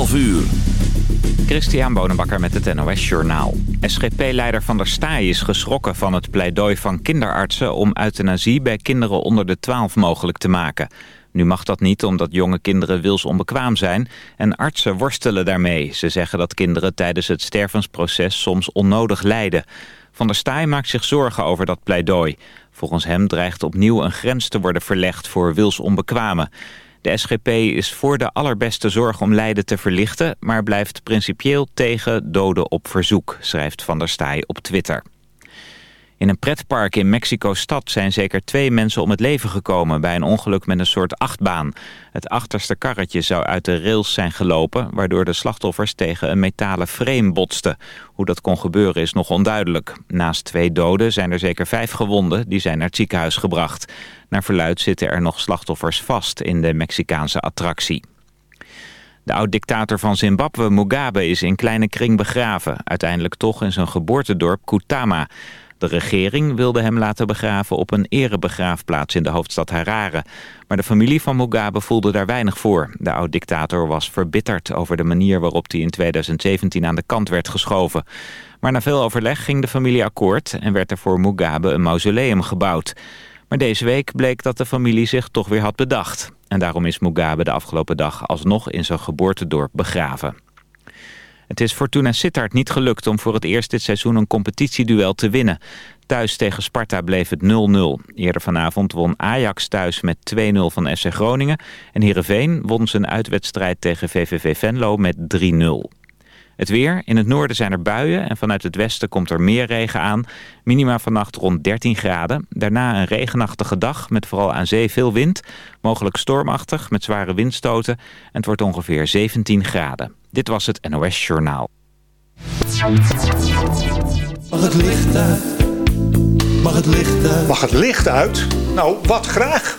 12 uur. Christian Bonenbakker met het NOS Journaal. SGP-leider Van der Staaij is geschrokken van het pleidooi van kinderartsen... om euthanasie bij kinderen onder de 12 mogelijk te maken. Nu mag dat niet omdat jonge kinderen wilsonbekwaam zijn... en artsen worstelen daarmee. Ze zeggen dat kinderen tijdens het stervensproces soms onnodig lijden. Van der Staaij maakt zich zorgen over dat pleidooi. Volgens hem dreigt opnieuw een grens te worden verlegd voor wilsonbekwamen. De SGP is voor de allerbeste zorg om lijden te verlichten... maar blijft principieel tegen doden op verzoek, schrijft Van der Staaij op Twitter. In een pretpark in Mexico-stad zijn zeker twee mensen om het leven gekomen... bij een ongeluk met een soort achtbaan. Het achterste karretje zou uit de rails zijn gelopen... waardoor de slachtoffers tegen een metalen frame botsten. Hoe dat kon gebeuren is nog onduidelijk. Naast twee doden zijn er zeker vijf gewonden... die zijn naar het ziekenhuis gebracht. Naar verluid zitten er nog slachtoffers vast in de Mexicaanse attractie. De oud-dictator van Zimbabwe, Mugabe, is in kleine kring begraven. Uiteindelijk toch in zijn geboortedorp Kutama. De regering wilde hem laten begraven op een erebegraafplaats in de hoofdstad Harare. Maar de familie van Mugabe voelde daar weinig voor. De oud-dictator was verbitterd over de manier waarop hij in 2017 aan de kant werd geschoven. Maar na veel overleg ging de familie akkoord en werd er voor Mugabe een mausoleum gebouwd. Maar deze week bleek dat de familie zich toch weer had bedacht. En daarom is Mugabe de afgelopen dag alsnog in zijn geboortedorp begraven. Het is Fortuna Sittard niet gelukt om voor het eerst dit seizoen een competitieduel te winnen. Thuis tegen Sparta bleef het 0-0. Eerder vanavond won Ajax thuis met 2-0 van SC Groningen. En Heerenveen won zijn uitwedstrijd tegen VVV Venlo met 3-0. Het weer. In het noorden zijn er buien en vanuit het westen komt er meer regen aan. Minima vannacht rond 13 graden. Daarna een regenachtige dag met vooral aan zee veel wind. Mogelijk stormachtig met zware windstoten. En het wordt ongeveer 17 graden. Dit was het NOS Journaal. Mag het licht uit? Mag het licht uit? Mag het licht uit? Nou, wat graag.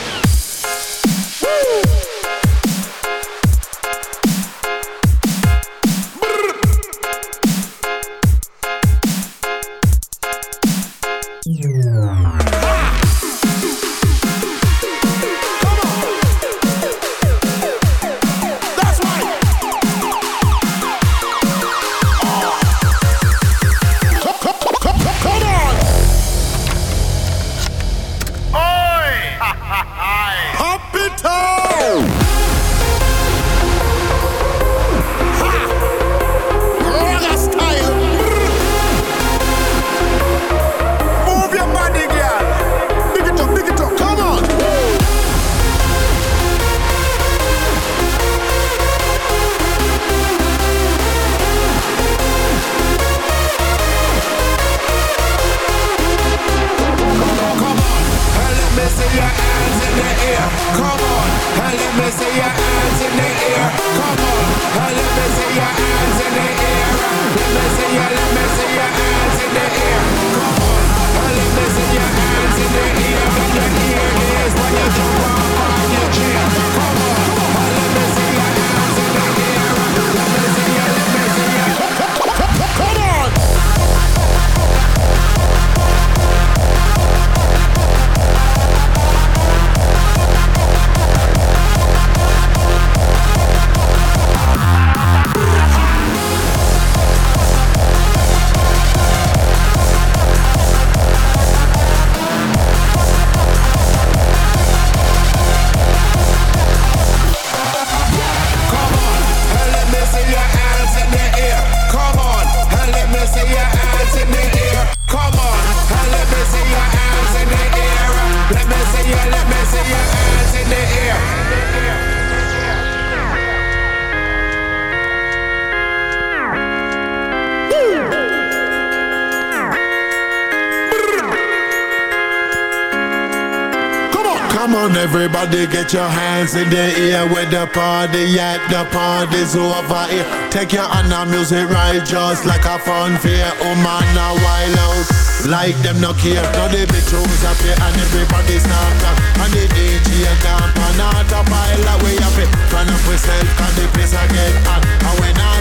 Everybody get your hands in the air with the party at the party's over here. Take your hand music right just like a fun fair. Oh man, now wild out. Like them no care. Now the big tunes up here and everybody start up. And the DJ camp and autopilot way up it. Turn up yourself cause the place I get hot. And when I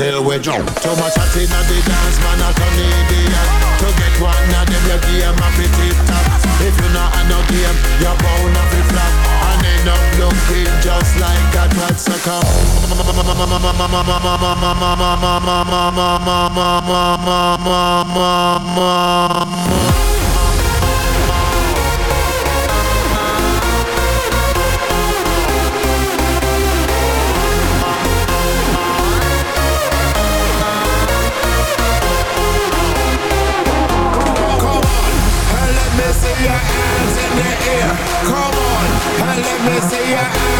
start we jump. Too much chatting at the dance man, I turn idiot. To get one of them, your game it tip top. If you not a no game, you're bound to be flop. And end up looking just like a twat sucker. watch they say I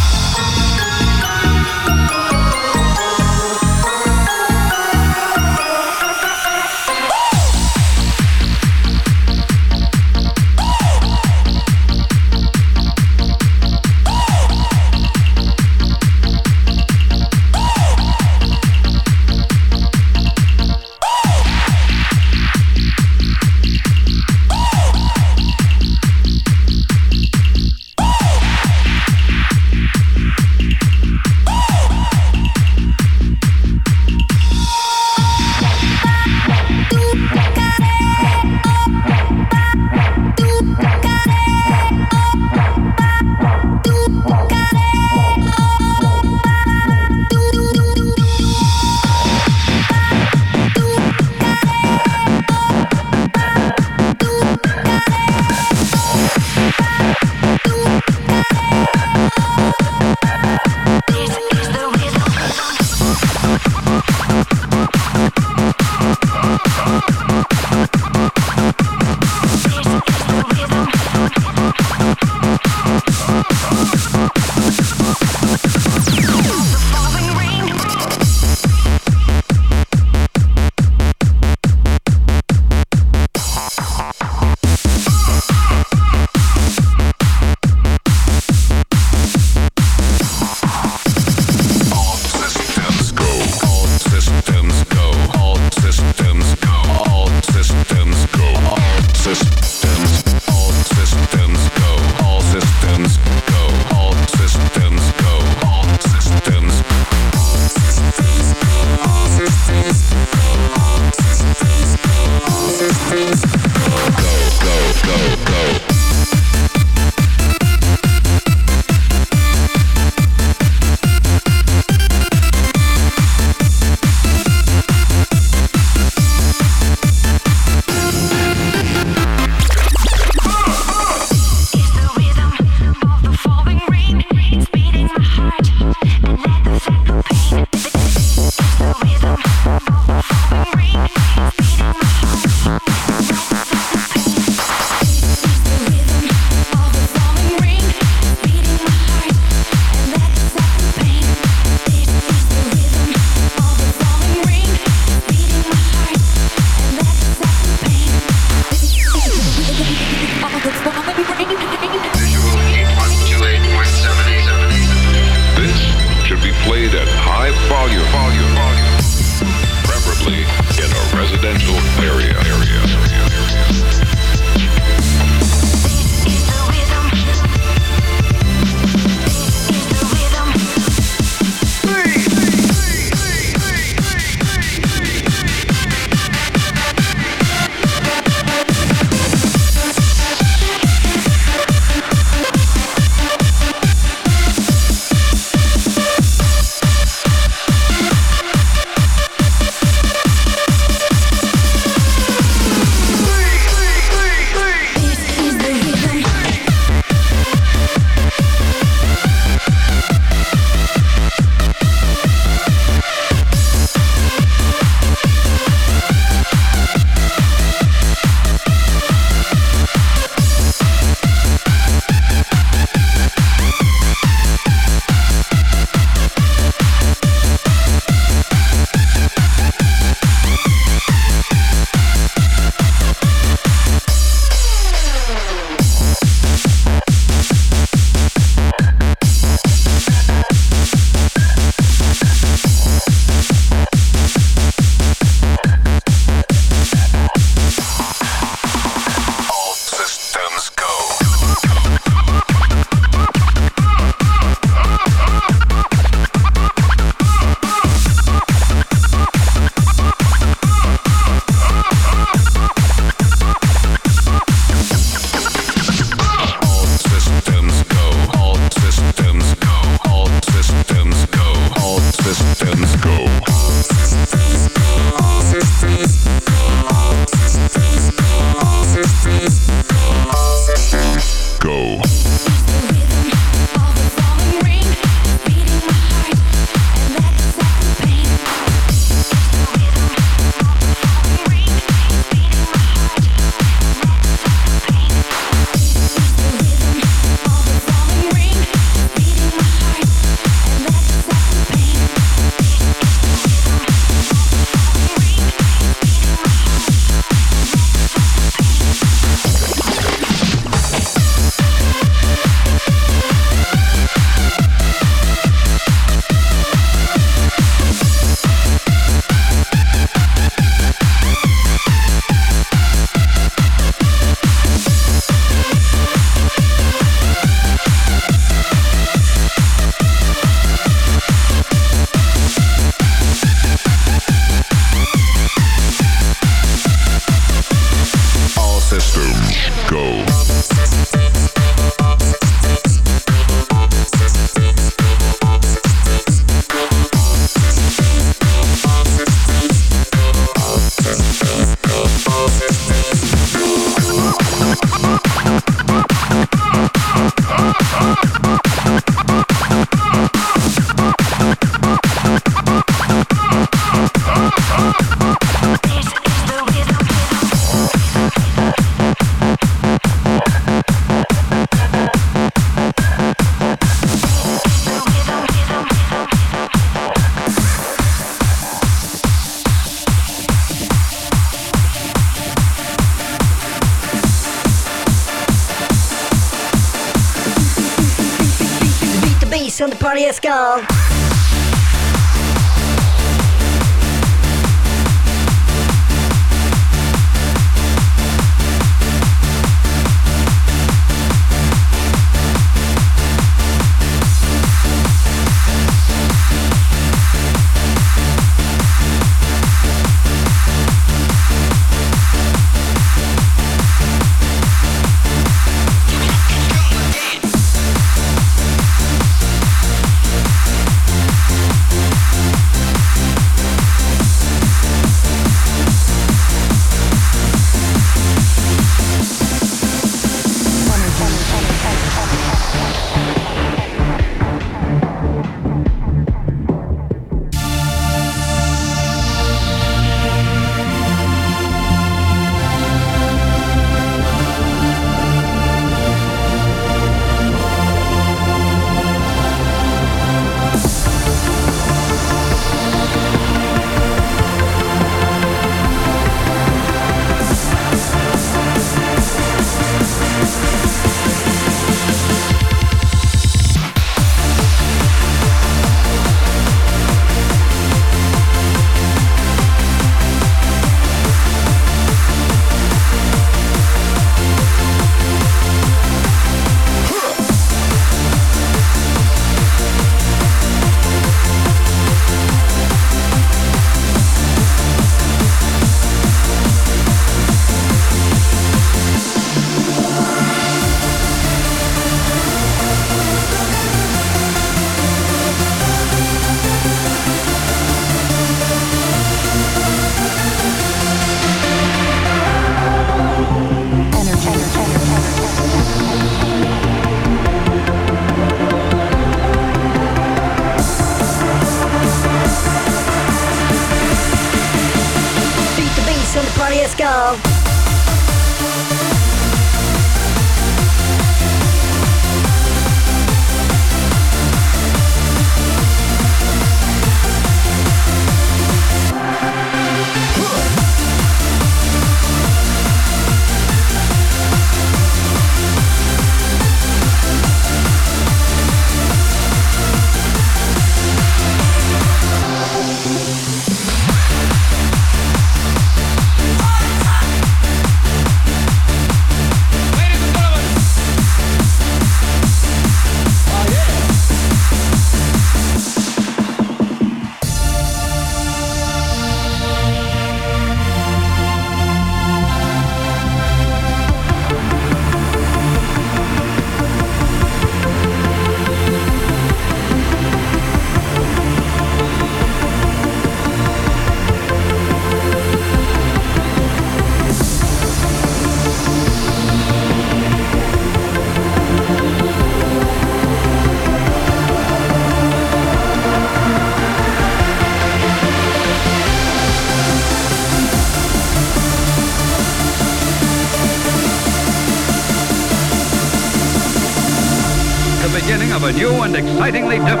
and excitingly different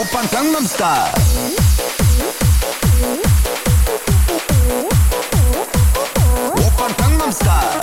Opa Gangnam Style. Opa Gangnam Style.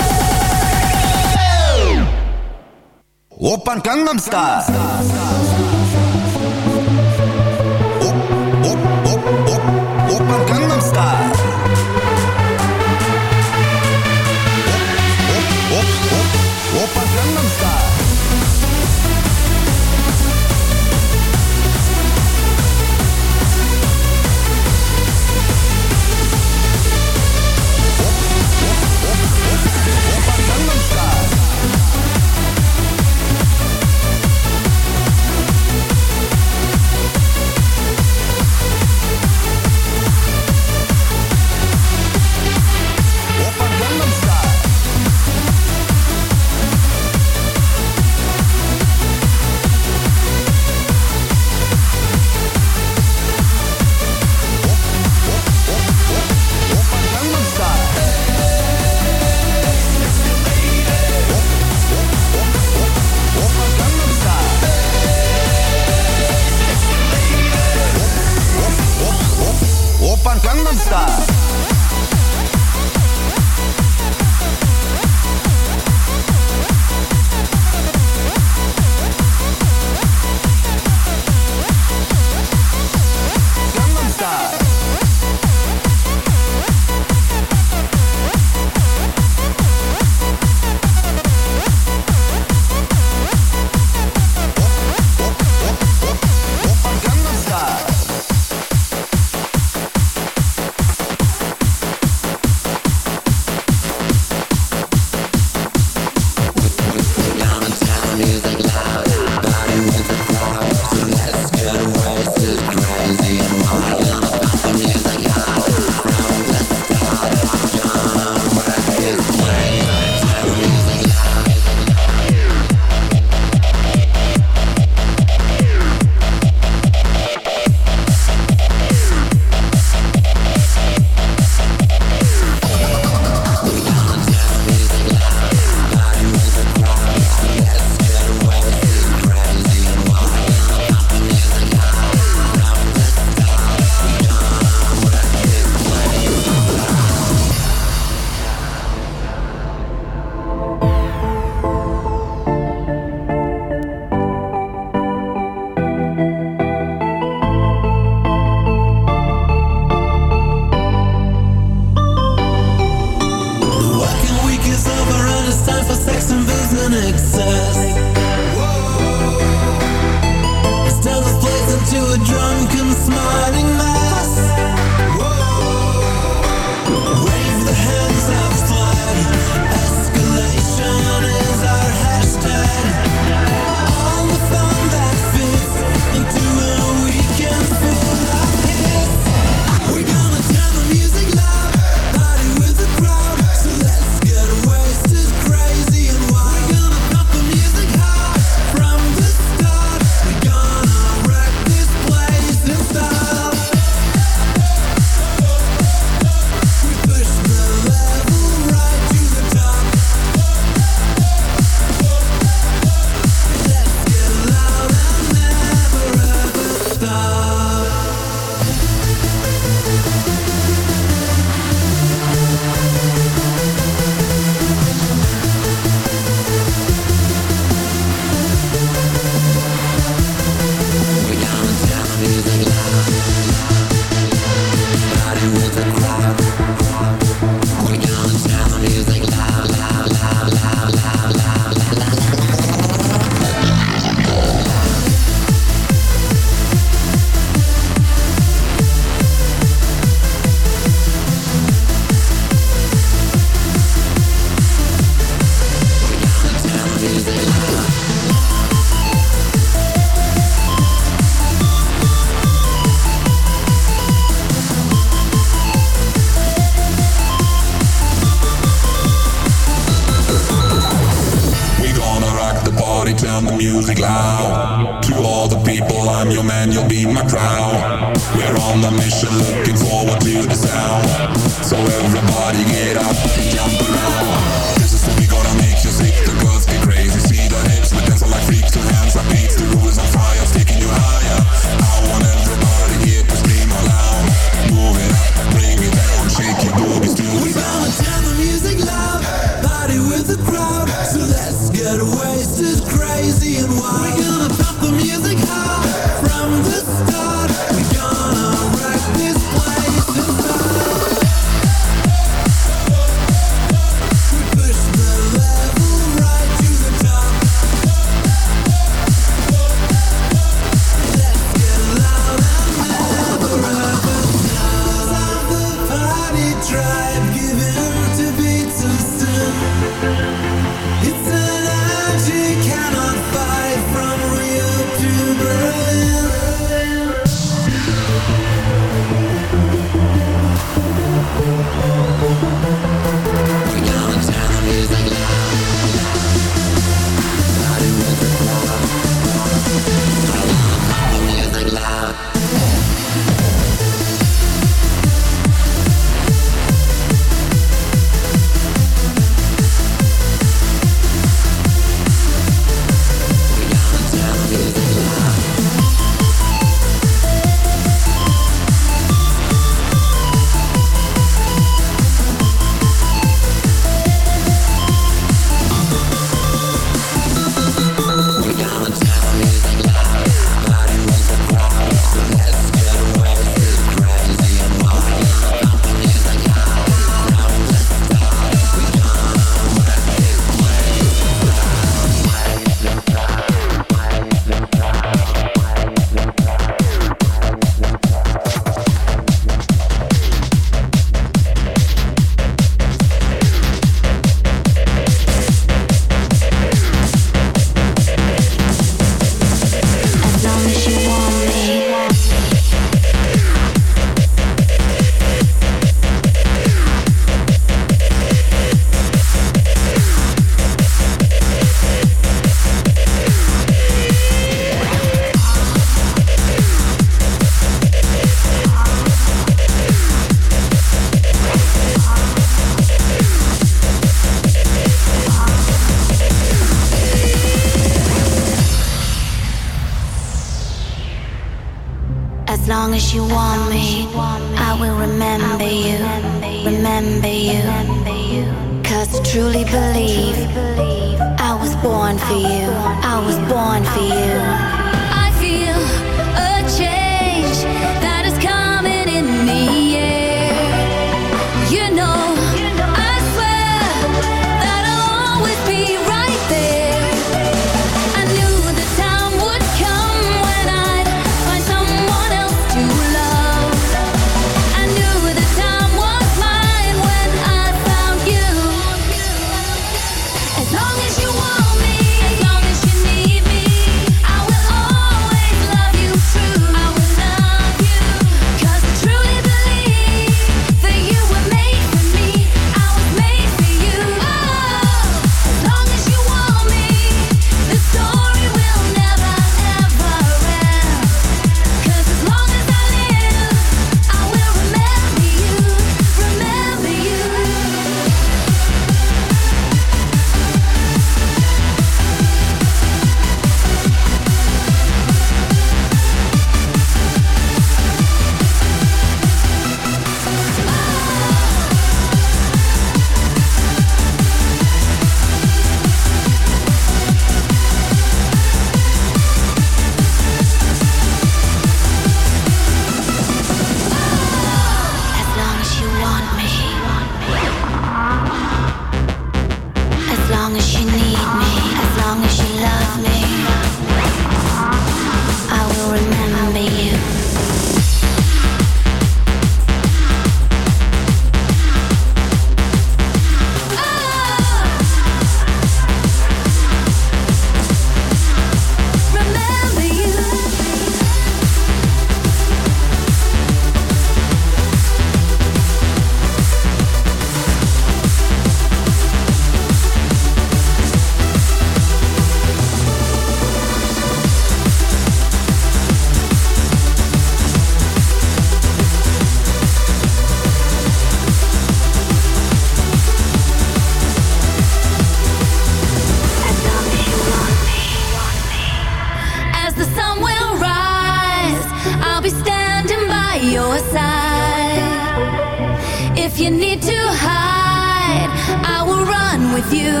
you,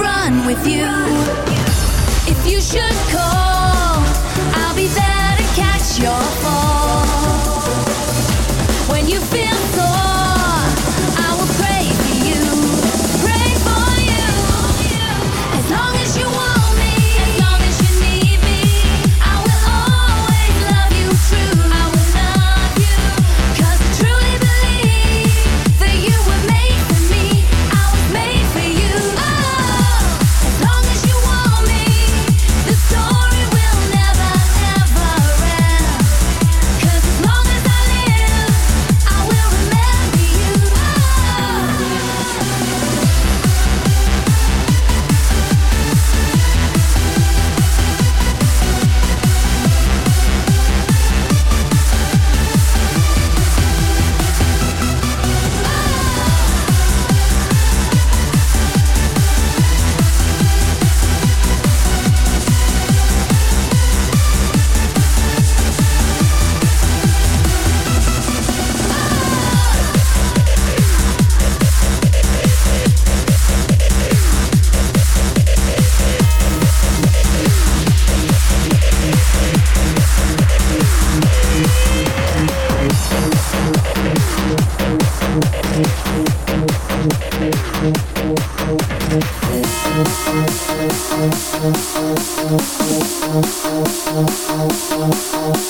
run with you. If you should call, I'll be there to catch your fall.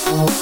Yeah.